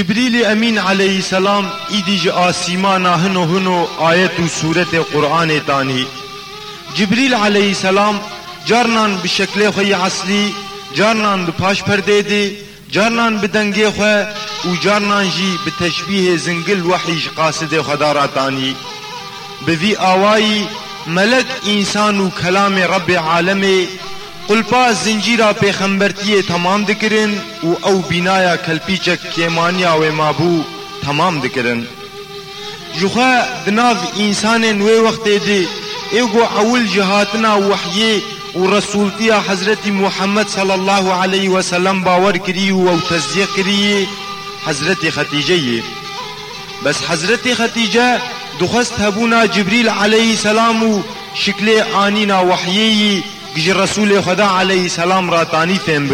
Cibril Emin aleyhisselam idic asima nahino huno ayet u surete Kur'an dani. Cibril aleyhisselam carnan bi şekle xoyi asli, carnan bi paş perdeydi, carnan bi denge xwe û carnan jî bi teşbîhê zingil wehî ji qasidê xwe dara danî. Bi vî awayî melek însan û kelamê Rabbê alemê قلپا زنجیرا پیغمبرتیê temam dikirin û ew bînaya kelpîçek kêmaniya wê mabû temam dikirin. Ji xwe di nav însanên wê wextê de êgo ewil ji hatina wehyê û resultiya Hezretî Muhammed sallallahu aleyhi veselem bawer kirî û ew tezdiq kirî Hezretî Xetîceyê. Bes Hezretî Xetîce dixwest hebûna Cibrîl aleyhisselam û şiklê anîna wehyeyî گجی رسول خدا علیہ السلام را تانی سلام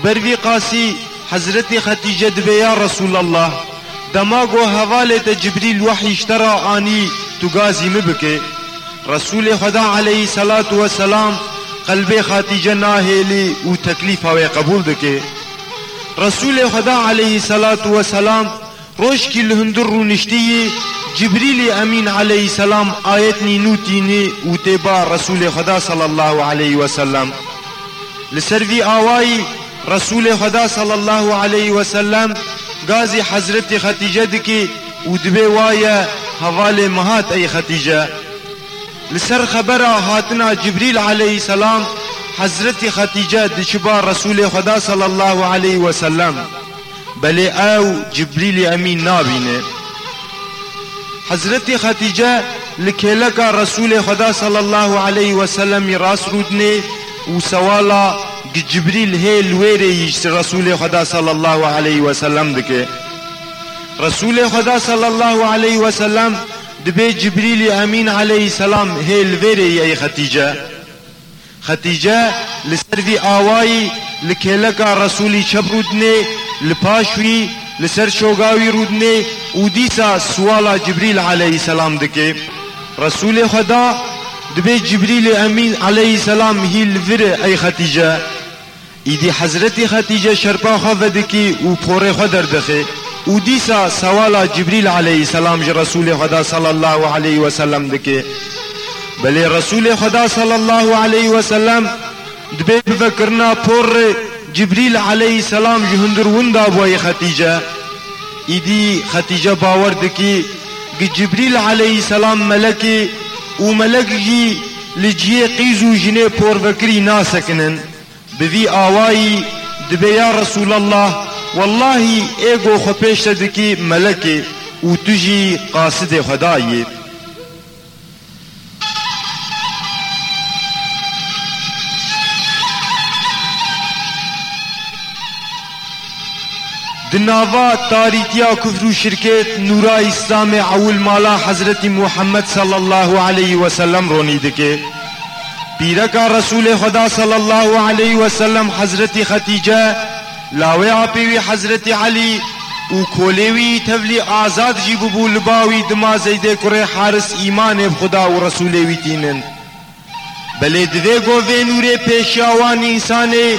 راترت خطیج و حوالے رسول خدا علیہ سلاۃ و سلام او تکلیف تکلیفہ قبول کے رسول خدا علیہ سلاۃ و سلام روش کی لندر جبریل امین علیه السلام آیت نینو تینی و تیبا رسول خدا صلی الله علیه وسلم لسر وی آوائی رسول خدا صلی الله علیه وسلم گازی حضرت ختیجه دکی و دبی وای حوال مهات ای ختیجه لسر خبر هاتنا جبریل علیه السلام حضرت ختیجه دچبا رسول خدا صلی الله علیه وسلم بلی او جبریل امین نابینه حضرت خدیجه لکلکا رسول خدا صلی الله علیه و سلم میراث رودنه و سوالا جبريل هیل ویری رسول خدا صلی الله علیه و سلم دکه رسول خدا صلی الله علیه و سلم دبی جبريل امین علیه السلام هیل ویری ای خدیجه خدیجه لسر وی آوای لکلکا رسولی چبرودنه لپاشوی لسر شوگاوی رودنه udisa suala Cibril aleyhisselam dike Resul-i Huda dibe Cibril Emin aleyhisselam hil vire ey Hatice İdi Hazreti Hatice şerpa xave dike u pore xader dike udisa suala Cibril aleyhisselam ji Resul-i Huda sallallahu aleyhi ve sellem dike بلې رسول خدا صلی الله علیه وسلم د به فکرنا پر جبريل عليه السلام جهندر وندا بوې ختيجه ایدی خدیجه باور دکی گی جبریل علیه السلام ملکی او ملک جی لجیه قیزو جنه پوروکری ناسکنن بوی آوائی دبی یا رسول الله والله ایگو خو پیش دکی ملکی او تجی قاصد خدایی دناوا تاریکیا کفر و شرکت نورا اسلام اول مالا حضرت محمد صلی الله علیه وسلم رونی دکه پیرا کا رسول خدا صلی الله علیه وسلم حضرت ختیجه لاوی اپیوی حضرت علی او کولوی تولی آزاد جی بو لباوی دما زیده کره حارس ایمان خدا و رسولوی تینن بلې د دې ګوې نورې پېښاوان انسانې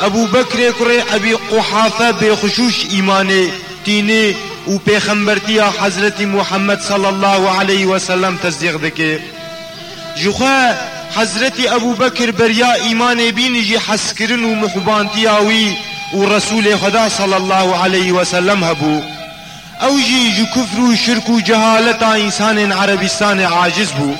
ابو بكر كري ابي قحافة بخشوش ايماني تيني و پیغمبرتیا حضرت محمد صلى الله عليه وسلم تصدیق دکه جوخه حضرت ابو بكر بریا ایمان بینی جی حس کرن و محبانتیاوی و رسول خدا صلى الله عليه وسلم هبو او جی جو کفر و شرک و جهالتا انسان عربستان عاجز بو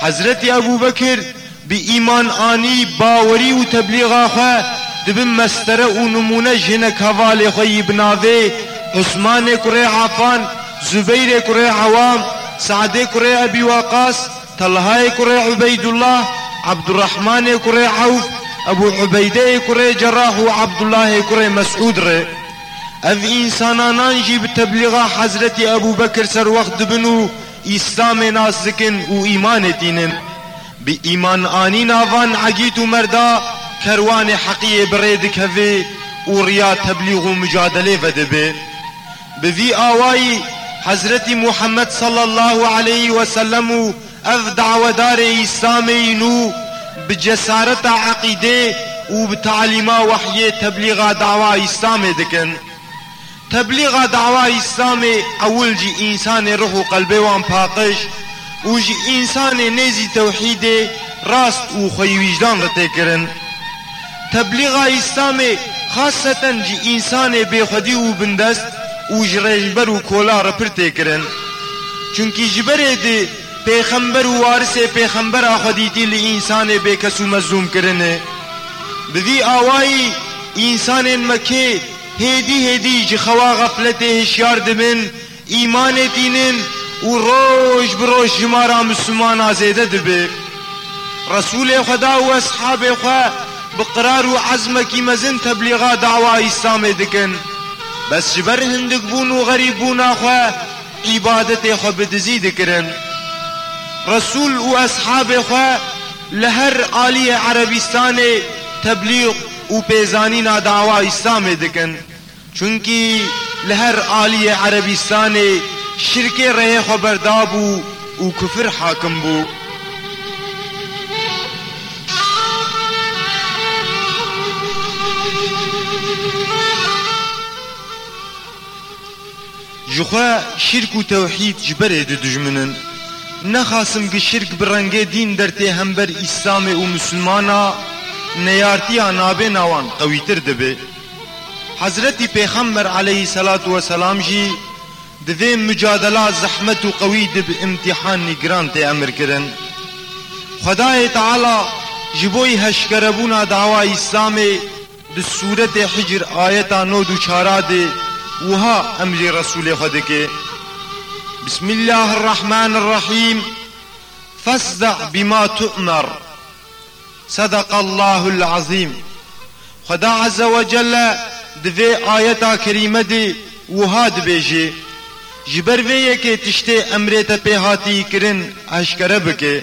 حضرت ابو بكر بإيمان آني باوري وتبليغ آخر دبن مستره او نمونه جنک حوالی خوی بناوی عثمان کره عفان زبیر کره عوام سعد کره ابی وقاص طلحه کره عبید الله عبد الرحمن کره عوف ابو عبیده کره جراح و عبد الله کره مسعود ره اف انسانانان جی بتبلیغا حضرت ابو بکر سر وقت دبنو اسلام ناسکن و ایمان دینن بی ایمان آنی ناوان عگیت و مردا پروانه حقیه برید کوی و ریا تبلیغ و مجادله و دبه به وی آوایی حضرت محمد صلی الله علیه و سلم و اف دعودار اسلامی نو بجسارت عقیده و بتعلیما وحی تبلیغ دعوا اسلام دکن تبلیغ دعوا اول جی انسان روح و وان پاقش و انسان نیزی توحید راست و وجدان رتکرن کرن تبلیغ اسلام خاصتا جی انسان بخودی و بندست و جرجبر و کولار پرته کرن چونکی جبره دی پیغمبر و وارث پیغمبر خودی لی انسان بی کسو مظلوم کرنه بدی آوائی انسان مکه هدی هدی جی خوا غفلت هشیار دمن ایمان دینن و روش بروش جمارا مسلمان آزیده دبه رسول خدا و اصحاب خواه بقرار و عزم کی مزن تبلیغا دعوی اسلام دکن بس جبر هندک بون و غریب بون آخوا عبادت خو بدزی دکرن رسول و اصحاب خوا لهر عالی عربستان تبلیغ و پیزانی نا دعوی اسلام دکن چونکی لهر عالی عربستان شرک رہے خبردابو و کفر حاکم بو جخوا شرک و توحید جبره دو دجمنن نخاسم که شرک برنگه دین در ته همبر اسلام و مسلمانا نیارتی نابه نوان قویتر دبه حضرت پیغمبر علیه صلات و سلام جی دوی مجادله زحمت و قوی دب امتحان نگران ته امر کرن خدای تعالی جبوی هشکربونا دعوی اسلام د سورت حجر آیتا نو دوچارا ده وها امجي رسول خدك بسم الله الرحمن الرحيم فاصدع بما تؤمر صدق الله العظيم خدا عز وجل دفي آية كريمة دي وها بيجي جبر ويكي تشتي امريتا بيهاتي كرن اشكر بكي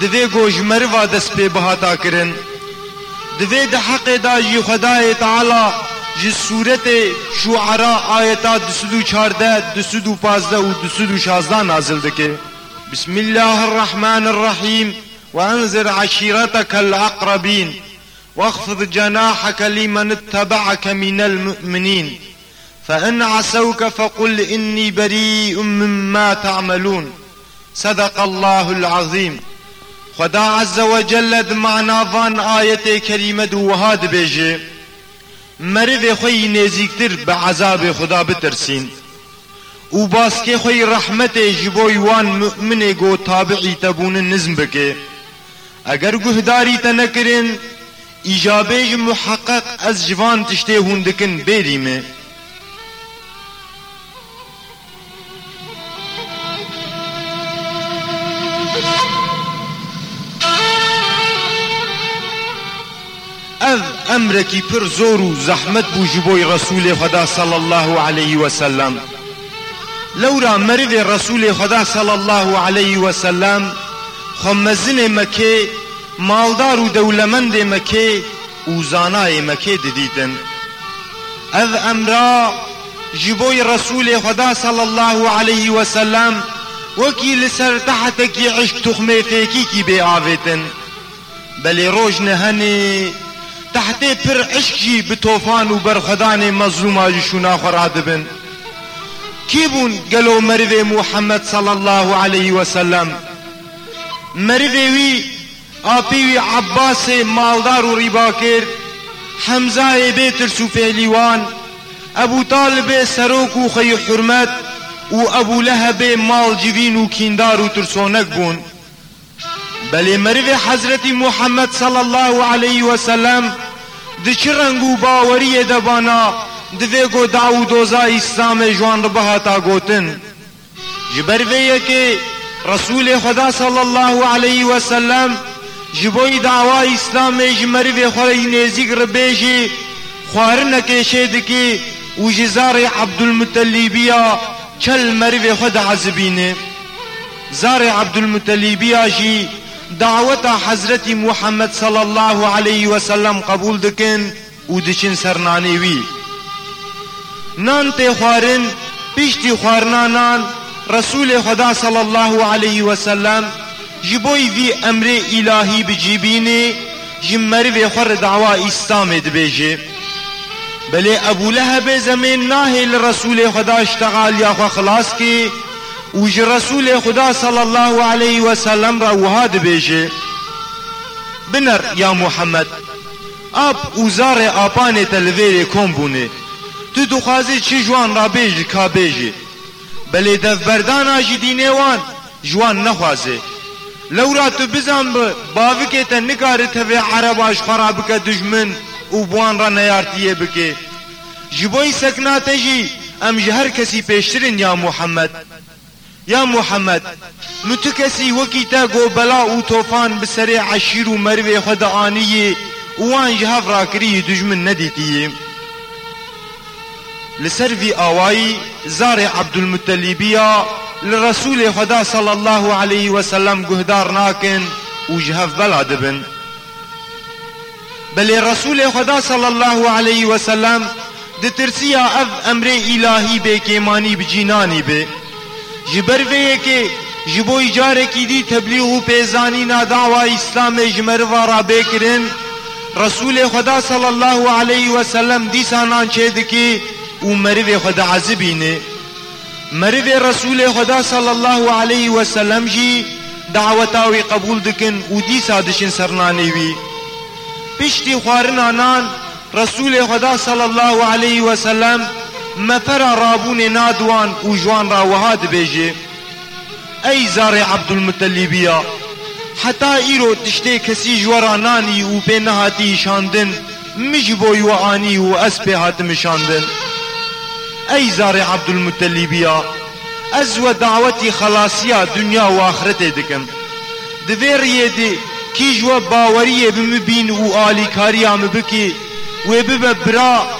دوی گوش مروا دست پی بہاتا کرن دوی دا حق دا جی خدا تعالی جی صورت شعرا آیتا دسدو چارده دسدو پازده و دسدو شازده نازل دکه بسم الله الرحمن الرحیم وانذر عشيرتك الاقربين واخفض جناحك لمن اتبعك من المؤمنين فان عسوك فقل اني بريء مما تعملون صدق الله العظيم خدا عز جلد معنا فان آیت کریمه دو وهاد بیجه مروی خوی نزیکتر به عذاب خدا بترسین او که خوی رحمت جبوی وان مؤمن گو تابعی تبون نزم بکه اگر گهداری تنکرین ایجابه محقق از جوان تشته هندکن بیریمه امرکی پر زور و زحمت بو جبوی رسول خدا صلی الله علیه و سلم لورا مرد رسول خدا صلی الله علیه و سلم خمزن مکه مالدار و دولمند مکه و زانای مکه دیدن از امرا جبوی رسول خدا صلی الله علیه و سلم وکی لسر تحت کی عشق تخمیتی کی بی بلی رج نهانی تحتێ پر عشکی بە تۆفان و بەرخەدانی مەزلوماژی شوناخۆرا دەبن کی بوون گەلۆ مەرێ محەممەد سەڵ الله عليه وسلم مەرێوی ئاپیوی عباسێ ماڵدار و ڕیباکرد حەمزایێ بێتر سوپێلیوان ئەبوو تاالبێ سەرۆک و خەی حرمەت و ئەبوو لەهەبێ ماڵجیین و کیندار و ترسۆنەک بوون بلې مروی حضرت محمد صلی الله علیه وسلم د چی رنگ و باوری دوانا دوی گو داو دوزا اسلام جوان بهاتا گوتن جبر وی که رسول خدا صلی الله علیه وسلم جبوی دعوا اسلام جمروی خوری نزیگ ربیجی خوارن که شد که و جزار عبدالمطلیبیا چل مروی خود عزبینه زار عبدالمطلیبیا جی دعوت حضرت محمد صلی الله علیه وسلم قبول دکن او دچین سرنانی وی نان تے خوارن پیشتی خوارنا نان رسول خدا صلی الله علیه وسلم جبوی وی امر الهی بجیبینه جمری وی خور دعوا اسلام دبیجه بلے ابو لهب زمین ناہل رسول خدا اشتغال یا خلاص کی وج رسول خدا صلی الله علیه و سلم را وهاد بیجه بنر یا محمد اب وزار آپان تلویر کم بونه تو دخوازی چی جوان را بیجی که بیجی بلی دفبردان آجی دینه وان جوان نخوازه لورا تو بزن به باوکه تا نکاری تاوی عرب آشخرا بکه دجمن او بوان را نیارتیه بکه جبوی سکناته جی ام جهر کسی پیشترین یا محمد یا محمد نو تو کسی وکی تا گو بلا و توفان بسر عشیر و مروی خود آنیه وان جهاف را کری دجمن ندیتیه لسر وی آوائی زار عبدالمطلبیا لرسول خدا صلی الله علیه و سلم گهدار ناکن و جهاف بلا دبن بلی رسول خدا صلی الله علیه و سلم دترسیا اف امر الهی به کیمانی بجینانی به بی ji ber vê yekê ji bo îcarekî dî tebliğ û pêzanîna dawa Îslamê ji meriva ra bêkirin Resûlê Xweda sallallahu aleyhi vesellem dîsanan çê dikî û merivê xwe de ezibîne merivê Resûlê Xweda sallallahu aleyhi vesellem jî daweta wî qebûl dikin û dîsa dişin sernanê wî piştî xwarina nan Resûlê Xweda sallallahu aleyhi vesellem مفر رابون نادوان و جوان را وهاد بيجي اي زاري عبد المطلبية حتى ايرو تشتي كسي جوارا ناني و بينهاتي شاندن مجبو يوعاني و اسبي هاتم شاندن اي زاري عبد المطلبية از و دعوتي خلاصية دنيا و آخرت دكم دوير يدي كي جوا باوريه بمبين و آلي كاريا مبكي و ببه برا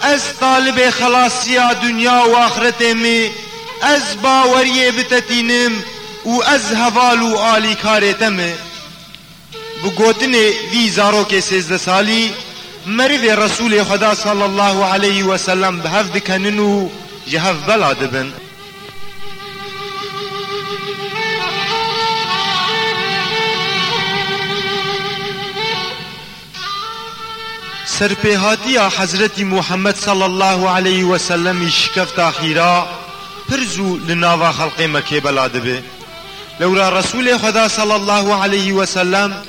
از طالب خلاصی دنیا و آخرت می از باوری بتتینم و از هوال و آلی کارتم بگوتن وی زاروک سیزده سالی مروی رسول خدا صلی الله علیه و سلم به هفت کنن و جهف بلا دبن سرپهاتی حضرت محمد صلی الله علیه و سلم شکفت اخیرا پرزو لناوا خلق مکه بلاده به لورا رسول خدا صلی الله علیه و سلم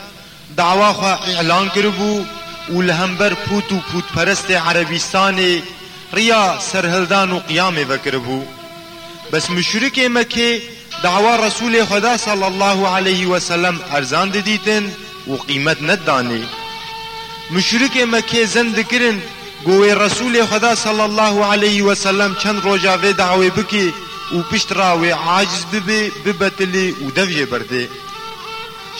دعوا خو اعلان کربو و لهمبر پوت و پوت پرست عربستان ریا سرهلدان و قیام بکربو بس مشرک مکه دعوا رسول خدا صلی الله علیه و سلم ارزان دیدن و قیمت ندانه مشرک مکه زند کرن گوی رسول خدا صلی الله علیه و سلم چند روزا و دعوی بکی او پشت را و عاجز ببی ببتلی او دوی برده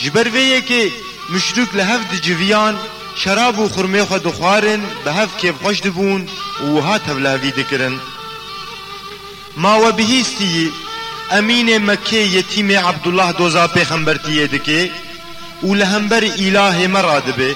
جبر وی که مشرک له هفت جویان شراب و خرمه خو دخوارن به هفت که خوش دبون و هات هلاوی دکرن ما و بهیستی امین مکه یتیم عبدالله دوزا پیغمبر تیه دکه او لهمبر اله مرادبه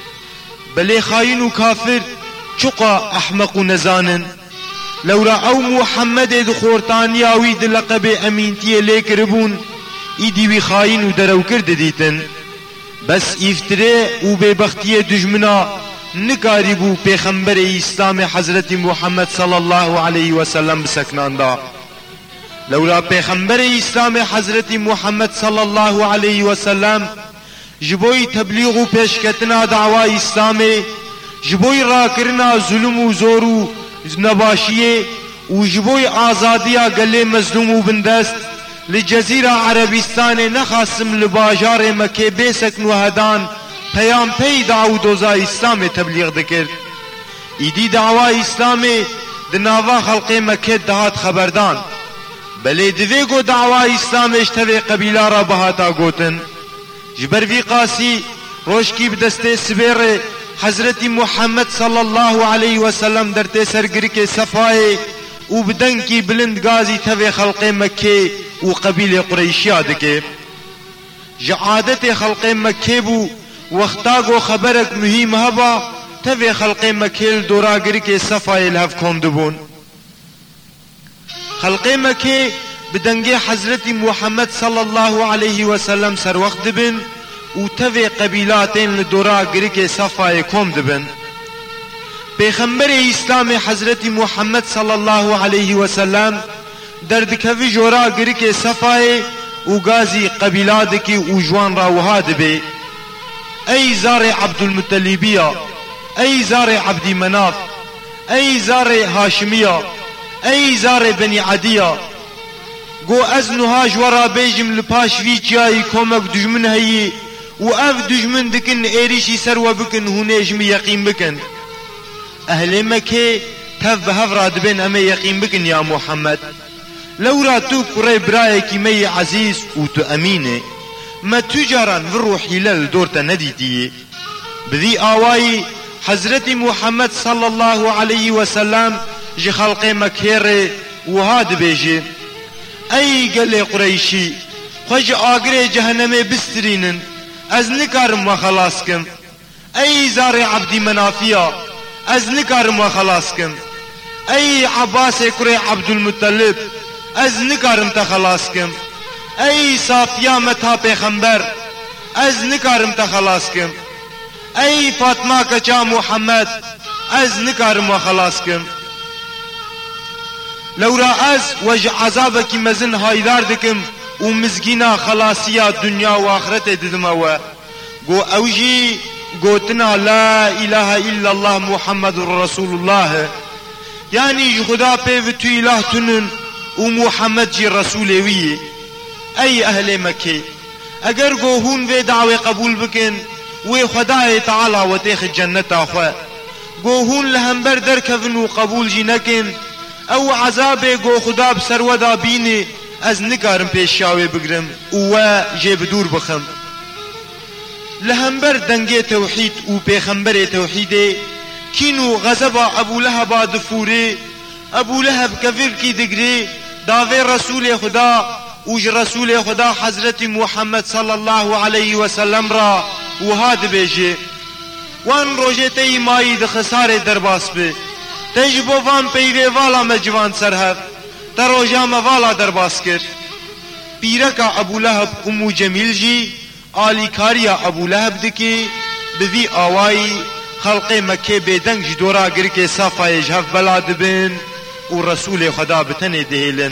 بلي خاين وكافر چقا احمق ونزانن لورا او محمد د خورتانیا وی د لقب امینتی لیکربون ایدی وی خاین و درو کرد دیتن بس افتره و ببختی دجمنا نکاری بو پیغمبر اسلام حضرت محمد صلی الله علیه و سلم بسکنان دا لولا پیغمبر اسلام حضرت محمد صلی الله علیه و سلم جبوی تبلیغ و پیشکتنا دعوای اسلامی جبوی راکرنا ظلم و زور و نباشیه و جبوی آزادیا گله مظلوم و بندست لجزیره عربستان نخاسم لباجار مکه بیسکن و هدان پیام پی دعو دوزا اسلام تبلیغ دکر ایدی دعوا اسلام د ناوا خلق مکه دهات خبردان بلې دوی گو دعوا اسلام اشتوی قبیله را بهاتا گوتن جبروی قاسی روشکی بدستے سویرے حضرت محمد صلی اللہ علیہ وسلم درتے سرگر کے صفائے او بدن کی بلند گازی تھوے خلق مکے او قبیل قریشی آدکے جا عادت خلق مکے بو وقتا گو خبرک مہیم ہوا تھوے خلق مکے دورا گر کے صفائے لحف کھوندبون خلق مکے به دنگه حضرت محمد صلی الله علیه و سلم سر وقت دبن و تفی قبیلاتین دورا گریک صفای کم دبن پیغمبر اسلام حضرت محمد صلی الله علیه و سلم در دکوی جورا گریک صفای و گازی قبیلات کی او جوان را وها دبه ای زار عبدالمطلبیه ای زار عبدی مناف ای زار هاشمیه ای زار بنی عدیه گو از نها جورا بیجم لپاش وی جایی کمک دجمن هیی و اف دجمن دکن ایریشی سر و بکن هونیجم یقین بکن اهل مکه تف هف راد بین امه یقین بکن یا محمد لو را تو کره برای کیمی عزیز و تو امینه ما تجاران و روحی لل دورتا ندیدی بذی آوائی حضرت محمد صلی الله علیه و سلام جی خلق مکهر و هاد بیجه ای گل قریشی خوش آگر جهنم بسترینن از نکارم و خلاص کم ای زار عبدی منافیا از نکارم و خلاص کم ای عباس عبد المطلب از نکارم تا خلاص کم ای صافیا متا پیغمبر از نکارم تا خلاص کم ای فاطمه کچا محمد از نکارم و خلاص کم لورا از وج عذابکی مزن هایدار دکم و مزگینا خلاصیا دنیا و آخرت ددم و گو اوجی گوتنا لا اله الا الله محمد رسول الله یعنی خدا پیو تو اله تنن و محمد جی رسول وی ای اهل مکه اگر گو هون و دعوی قبول بکن و خدای تعالی و تیخ جنت آخوا گو هون لهم بر درکفن و قبول جی نکن او عذاب گو خدا بسر ودا بینی از نکارم پیش شاوی بگرم و جیب دور بخم لهمبر دنگی توحید و پیغمبر توحیده کینو غزبا ابو لهبا دفوره ابو لهب کفر کی دگری داوی رسول خدا وج رسول خدا حضرت محمد صلی الله علیه و سلم را وهاد بیجه وان روجته مایی د خساره درباس به ده جی بو وان پیوی والا ما جوان سر هف ده روژا ما والا در باس کر پیرکا ابو لهب امو جمیل جی آلی کاریا ابو لهب دکی بوی آوائی خلق مکه بدنگ جدورا گر که صفای جهف بلا دبن و رسول خدا بتنه دهیلن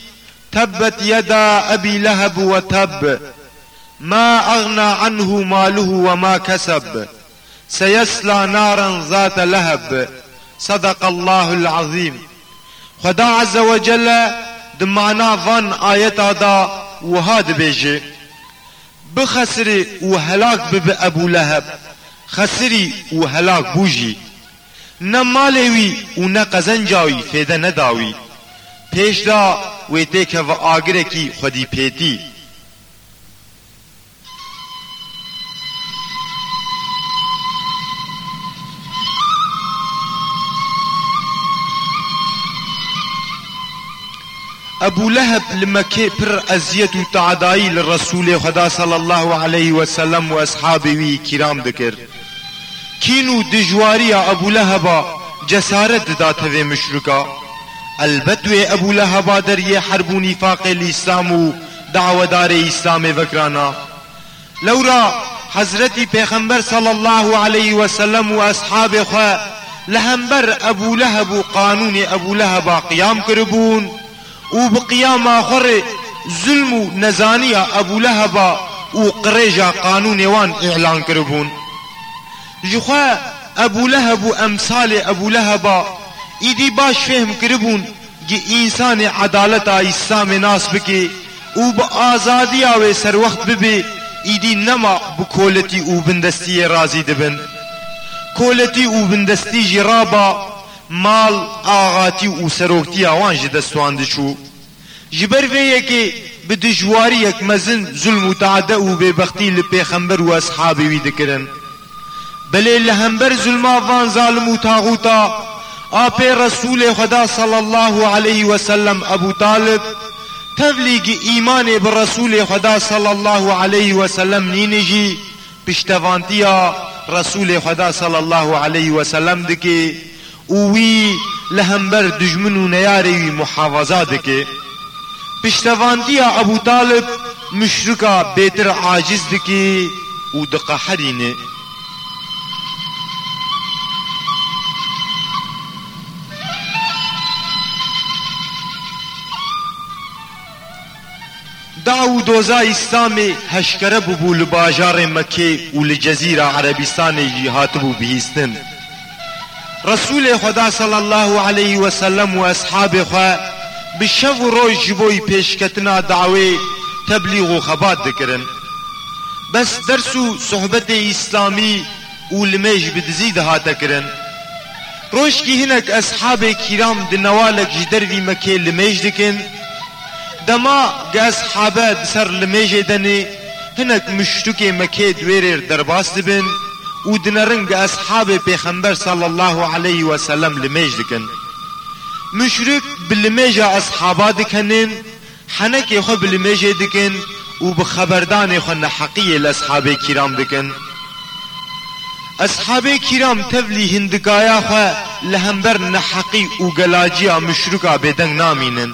تبت يدا أبي لهب وتب ما أغنى عنه ماله وما كسب سيسلى نارا ذات لهب صدق الله العظيم خدا عز وجل د معنا ظن آیتا دا وهاد بیجه بخسری و هلاک بب ابو لهب خسری و هلاک بوجی نه مالوی و نه قزنجاوی فیده نداوی پیش دا ویده که و آگره کی خودی پیدی ابو لهب لمكي پر ازیت و تعدائی لرسول خدا صلی الله علیه و سلم و اصحابی وی کرام دکر کینو دجواری ابو لهبا جسارت داته و مشرکا البتوی ابو لهبا در حرب نفاق الاسلام دعوة دعودار اسلام وکرانا لورا حضرت پیغمبر صلى الله عليه وسلم سلم و اصحاب لهمبر ابو لهب و قانون ابو لهبا قيام كربون و بقیام آخر ظلم و ابو لهبا و قریجا قانون وان اعلان كربون جخا ابو لهب و امثال ابو لهبا ایدی باش فهم کربون گی انسان عدالت آئیسا میں ناس بکے او با آزادی آوے سر وقت ببے ایدی نما بکولتی او بندستی رازی دبن کولتی او بندستی جرابا مال آغاتی او سروکتی آوان جی دستوان شو جبر وی یکی به دجواری یک مزن ظلم و تعده و ببختی لپیخمبر و اصحابی وی دکرن بلی لهمبر ظلم آوان ظالم و تاغوتا آپ رسول خدا صلی اللہ علیہ وسلم ابو طالب تبلیغ ایمان برسول خدا صلی اللہ علیہ وانتیا دشمن محاوز کے پشتوانتیا ابو طالب مشرکا بیتر مشرقہ بےتر آجزد کے داو دوزا اسلام هشکره ببو لباجار مکه و لجزیره عربستان هاتبو بهیستن رسول خدا صلی الله علیه و سلم و اصحاب خوا بشو روی جبوی پیشکتنا دعوی تبلیغ و خبات دکرن بس درس و صحبت اسلامی و لمیج بدزید هاتا کرن روش که هنک اصحاب کرام دنوالک جدر وی مکه لمیج دکن دما گز حابه دسر لمیجه دنی هنک مشتوک مکی دویریر درباس دبن و دنرنگ اصحاب پیغمبر صلی الله علیه و سلم لمیج دکن مشرک بلمیج اصحابا دکنن حنک خو بلمیج دکن و بخبردان خو نحقی لاصحاب کرام دکن اصحاب کرام تولی هندگایا خو لهمبر نحقی و گلاجی مشرک بدنگ نامینن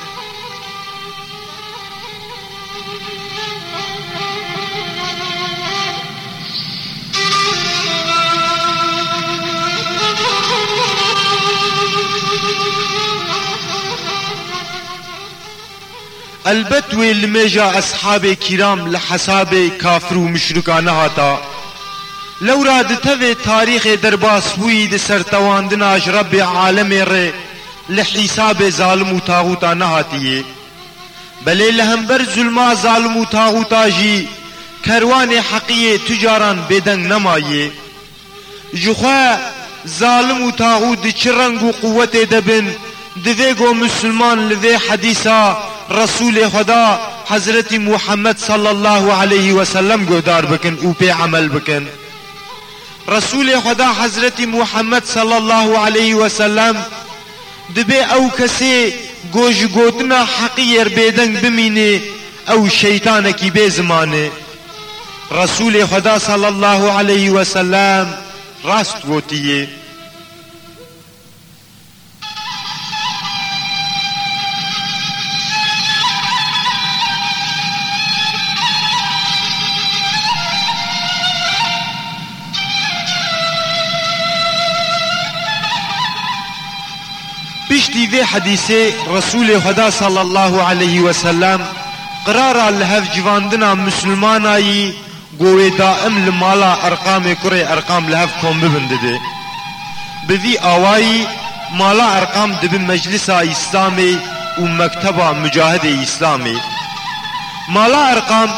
البت وی لمجا اصحاب کرام لحساب کافر و مشرکان هاتا لورا دتوی تاریخ درباس وی د سرتواندن اج رب عالم ر لحساب ظالم و تاغوتا نهاتیه بلی لهمبر ظلما ظالم و تاغوتا جی کروان حقیه تجاران بدنگ نمایه جخوا ظالم و تاغوت چرنگ و قوت دبن دوی گو مسلمان لوی حدیثا رسول خدا حضرت محمد صلی الله علیه و سلم گودار بکن او پی عمل بکن رسول خدا حضرت محمد صلی الله علیه و سلم دبه او کسی گوش گوتنا حقیر بیدنگ بمینه او شیطانکی بی زمانه رسول خدا صلی الله علیه و سلم راست گوتیه في حديث رسول خدا صلى الله عليه وسلم قرار لهف جواندنا مسلمانایی گوی دائم لمالا ارقام کره ارقام لهف کن ببن دده بوی آوائی مالا ارقام دبی مجلس اسلامی و مکتب مجاهد اسلامی مالا ارقام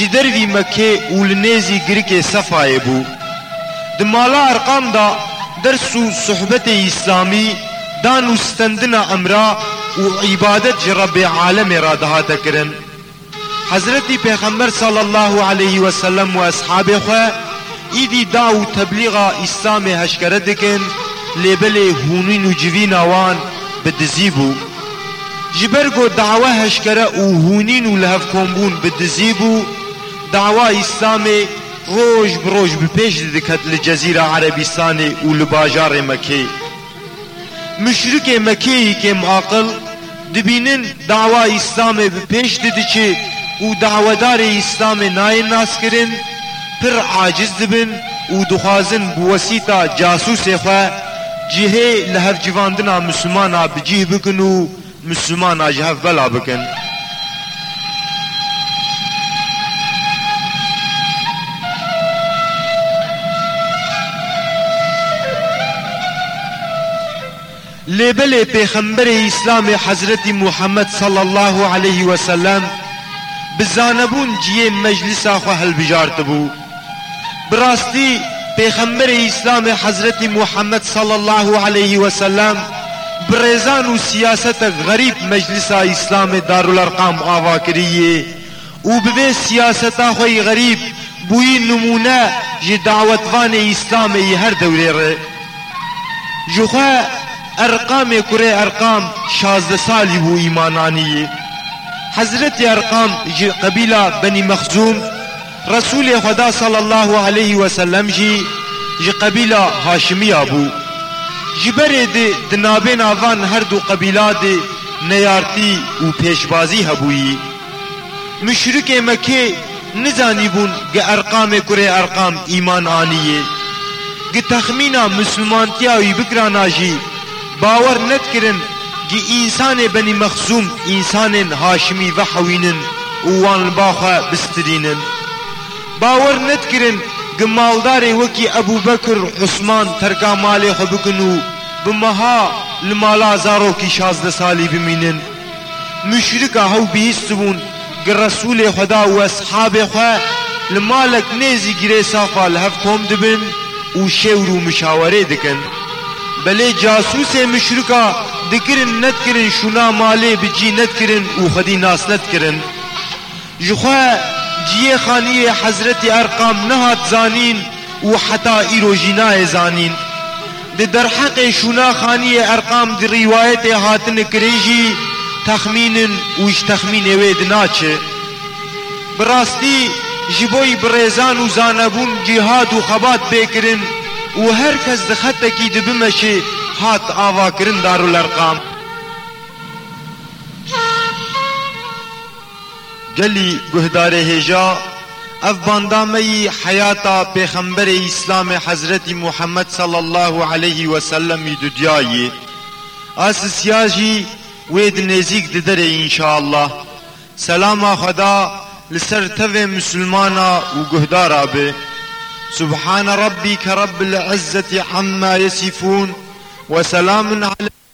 جدر وی مکه اولنیزی گریک صفای بو د مالا ارقام دا درس و صحبت اسلامی دان و ستندنا امرا و عبادت رب عالم را دهاته کرن حضرت پیغمبر صلی الله علیه و سلم و اصحاب خو ایدی دا و تبلیغ اسلام هشکره دکن لبل هونین و جوین آوان به دزیبو جبرگو دعوه هشکره و هونین و لهف کنبون به دزیبو دعوه اسلام روش بروش بپیش دکت لجزیره عربستان و لباجار مکه مشرک مکی که معاقل دبینن دعوا اسلام به پیش دید چه او دعودار اسلام نای ناس کرن پر عاجز دبن او دخوازن بوسیطا جاسوس خواه جهه لهف جواندنا مسلمانا بجیه بکن و مسلمانا جهف بلا بکن لبل پیغمبر اسلام حضرت محمد صلی الله علیه و سلم بزانبون جیه مجلس خو هل بجارت بو براستی اسلام حضرت محمد صلی الله علیه و برزان و سیاست مجلس اسلام دارالارقام آوا کریه او به سیاست خوی غریب بوی نمونه جی دعوتوان اسلامی هر دوره جخواه ارقام کره ارقام شازده سالی بو آنی حضرت ارقام جی قبیلہ بنی مخزوم رسول خدا صلی الله علیه و سلم جی جی یبیلا هاشمی ابو جی دی دنابین آوان هر دو ورد دی نیارتی و پیشبازی مشرق مشرک مکه نزانی بون گه ارقام کره ارقام ایمان آنی تخمینہ مسلمان کیا بکرانا جی باور نتکرن گی انسان بنی مخزوم انسان هاشمی و حوینن وان باخا بسترینن باور نتکرن گی مالدار وکی ابو بکر عثمان ترکا مال خبکنو بمها لمالا زارو کی شازده سالی بمینن مشرک هاو بهستبون گی رسول خدا و اصحاب خواه لمالک نیزی گیره صافا لحف کوم دبن و شور و مشاوره دکن بلې جاسوس مشرکا دکرن نت کرن شونا مالې بجی نت کرن او خدي ناس نت کرن جخوا جیه خانی حضرت ارقام نهات زانین و حتا ایروجینا زانین د درحق شونا خانی ارقام د روایت هاتن کریجی تخمین وش تخمین وید ناچه براستی جبوی برزان و زانبون جهاد و خبات بکرن û her kes di xetekî dibimeşê şi hat avakirin Darülerqam. Gelî guhdarê hêja ev bandameyî heyata pêxemberê İslamê Hezretî Muhammed sallallahu aleyhi ve sellemî didyayê. Asisya jî wê di nêzik diderê inşallah. Selama Xweda li ser tevê musulmana û guhdara be. سبحان ربك رب العزة عما يصفون وسلام على